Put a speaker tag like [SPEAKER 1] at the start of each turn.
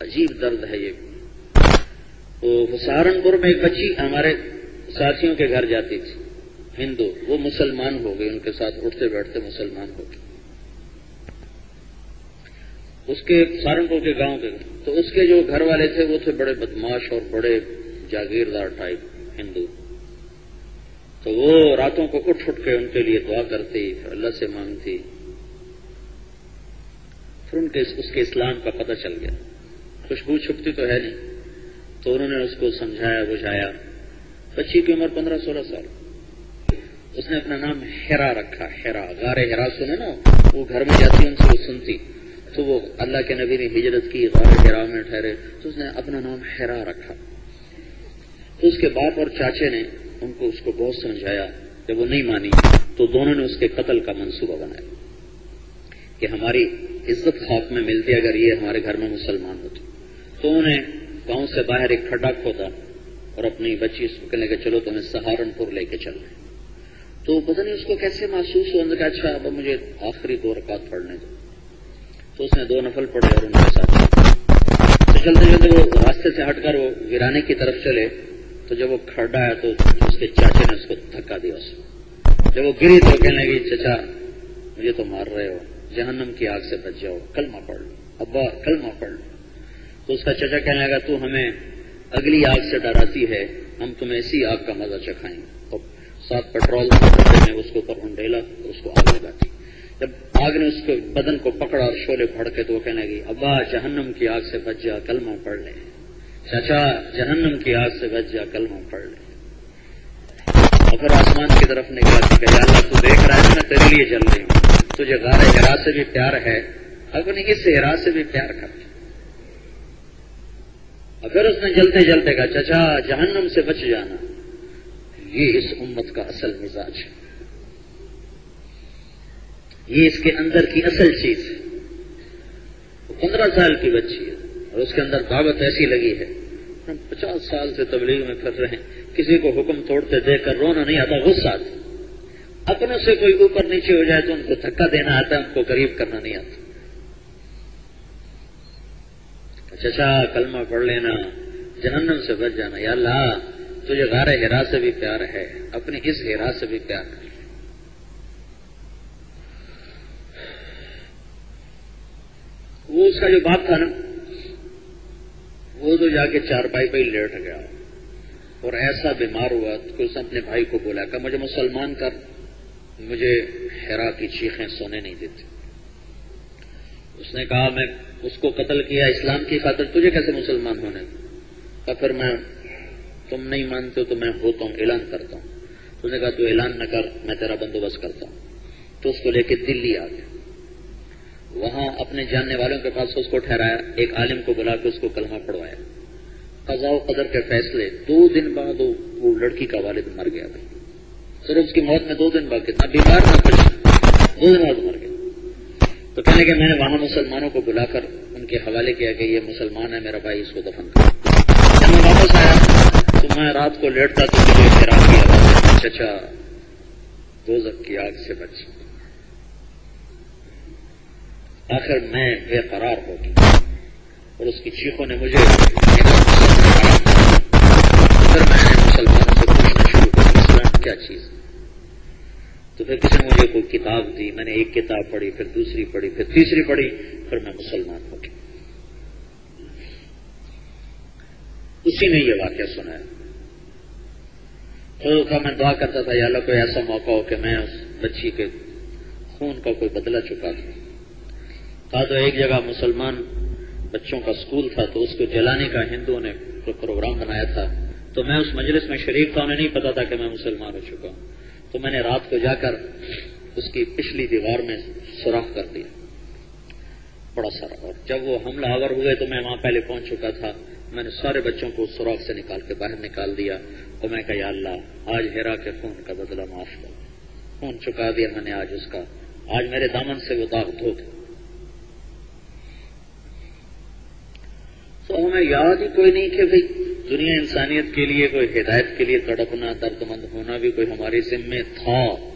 [SPEAKER 1] عجیب درد ہے یہ۔ تو سہارنپور میں ایک بچی ہمارے ساتھیوں کے گھر جاتی تھی۔ ہندو، وہ مسلمان ہو گئی، ان کے ساتھ اٹھتے بیٹھتے مسلمان ہو گئی۔ اس کے سہارنپور کے گاؤں کے تو اس کے جو گھر والے تھے، وہ تھے بڑے بدماش اور بڑے جاگیردار ٹائپ ہندو۔ تو وہ راتوں کو اٹھ اٹھ کے ان کے لیے دعا کرتی، پھر اللہ سے مانگتی۔ پھر ان کے اس کے اسلام کا پتہ چل گیا۔ خوشبو چھپتی تو ہے نہیں۔ تو انہوں نے اس کو سمجھایا، بجھایا۔ بچی کی عمر پندرہ سولہ سال۔ اس نے اپنا نام ہیرا رکھا، ہیرا۔ غار ہیرا سنے نا؟ وہ گھر میں جاتی، ان سے وہ سنتی۔ تو وہ اللہ کے نبی نے ہجرت کی، غار ہیرا میں ٹھہرے۔ تو اس نے اپنا نام ہیرا رکھا۔ تو اس کے باپ اور چاچے نے ان کو اس کو بہت سمجھایا۔ جب وہ نہیں مانی، تو دونوں نے اس کے قتل کا منصوبہ بنایا کہ ہماری عزت خوف میں ملتی، اگر یہ ہمارے گھر میں مسلمان ہوتے۔ تو انہیں گاؤں سے باہر ایک کھڈا کھودا اور اپنی بچی اس کو کہنے کہ چلو تمہیں سہارنپور لے کے چل رہے تو پتہ نہیں اس کو کیسے محسوس ہو کہ اچھا اب مجھے آخری دو رکعت پڑھنے دو۔ تو اس نے دو نفل پڑھے اور ان کے ساتھ تو چلتے چلتے وہ راستے سے ہٹ کر وہ ویرانے کی طرف چلے۔ تو جب وہ کھڑا ہے تو اس کے چاچے نے اس کو دھکا دیا اس کو۔ جب وہ گری تو کہنے لگی، چچا، مجھے تو مار رہے ہو، جہنم کی آگ سے بچ جاؤ، کلمہ پڑھ لو۔ ابا، کلمہ پڑھ لو۔ تو اس کا چچا کہنے لگا، تو ہمیں اگلی آگ سے ڈراتی ہے، ہم تمہیں اسی آگ کا مزہ چکھائیں گے. تو ساتھ پیٹرول نے اس کے اوپر انڈیلا اس کو آگ لگاتی جب آگ نے اس کے بدن کو پکڑا اور شولے پھڑ کے تو وہ کہنے لگی، ابا، جہنم کی آگ سے بچ جا، کلمہ پڑھ لے۔ چچا، جہنم کی آگ سے بچ جا، کلمہ پڑھ لے۔ اور پھر آسمان کی طرف نکلا کہ اللہ تو دیکھ رہا ہے میں تیرے لیے چل رہی ہوں۔ تجھے غار ہرا سے بھی پیار ہے۔ اپنی اس ہرا سے بھی پیار کرتے اگر اس نے جلتے جلتے کہا، چچا، جہنم سے بچ جانا۔ یہ اس امت کا اصل مزاج ہے۔ یہ اس کے اندر کی اصل چیز ہے۔ وہ پندرہ سال کی بچی ہے اور اس کے اندر دعوت ایسی لگی ہے۔ ہم پچاس سال سے تبلیغ میں پھر رہے ہیں۔ کسی کو حکم توڑتے دیکھ کر رونا نہیں آتا، غصہ آتا۔ اپنوں سے کوئی اوپر نیچے ہو جائے تو ان کو دھکا دینا آتا ہے ان کو قریب کرنا نہیں آتا۔ چچا، کلمہ پڑھ لینا، جہنم سے بچ جانا۔ یا اللہ، تجھے غار ہرا سے بھی پیار ہے، اپنی اس ہرا سے بھی پیار ہے۔ وہ اس کا جو باپ تھا نا، وہ تو جا کے چار پائی پہ ہی لیٹ گیا۔ اور ایسا بیمار ہوا کہ اس نے اپنے بھائی کو بولا کہ مجھے مسلمان کر، مجھے ہیرا کی چیخیں سونے نہیں دیتی۔ اس نے کہا، میں اس کو قتل کیا اسلام کی خاطر، تجھے کیسے مسلمان ہونے کا پھر میں، تم نہیں مانتے ہو تو میں ہوتا ہوں، اعلان کرتا ہوں. اس نے کہا، تو اعلان نہ کر، میں تیرا بندوبست کرتا ہوں. تو اس کو لے کے دلی آ گیا۔ وہاں اپنے جاننے والوں کے پاس اس کو ٹھہرایا، ایک عالم کو بلا کے اس کو کلمہ پڑوایا قضاء و قدر کے فیصلے، دو دن بعد وہ لڑکی کا والد مر گیا تھا۔ صرف اس کی موت میں دو دن بعد کتنا بیمار نہ کچھ دو دن بعد مر گیا۔ تو کہنے کہ میں نے وہاں مسلمانوں کو بلا کر ان کے حوالے کیا کہ یہ مسلمان ہے میرا بھائی اس کو دفن کر۔ جب میں واپس آیا تو میں رات کو لیٹتا تو مجھے رات کی آواز چچا اچھا، اچھا، دو کی آگ سے بچ۔ آخر میں بے قرار ہو گئی اور اس کی چیخوں نے مجھے پھر میں نے مسلمانوں سے پوچھنا شروع کیا، اسلام کیا چیز تو پھر کسی نے مجھے کوئی کتاب دی، میں نے ایک کتاب پڑھی، پھر دوسری پڑھی، پھر تیسری پڑھی، پھر میں مسلمان ہو گیا۔ اسی نے یہ واقعہ سنایا تو میں دعا کرتا تھا، یا اللہ، کوئی ایسا موقع ہو کہ میں اس بچی کے خون کا کوئی بدلا چکا تھا تھا تو ایک جگہ مسلمان بچوں کا اسکول تھا، تو اس کو جلانے کا ہندوؤں نے پروگرام بنایا تھا۔ تو میں اس مجلس میں شریک تھا، انہیں نہیں پتا تھا کہ میں مسلمان ہو چکا ہوں۔ تو میں نے رات کو جا کر اس کی پچھلی دیوار میں سوراخ کر دیا۔ بڑا سارا۔ اور جب وہ حملہ آور ہوئے تو میں وہاں پہلے پہنچ چکا تھا۔ میں نے سارے بچوں کو سوراخ سے نکال کے باہر نکال دیا تو میں کہا، یا اللہ، آج ہیرا کے خون کا بدلہ معاف کر۔ خون چکا دیا میں نے آج اس کا۔ آج میرے دامن سے وہ داغ دھو گئے۔ تو ہمیں یاد ہی کوئی نہیں کہ بھائی دنیا انسانیت کے لیے، کوئی ہدایت کے لیے تڑپنا درد مند ہونا بھی کوئی ہماری ذمے تھا۔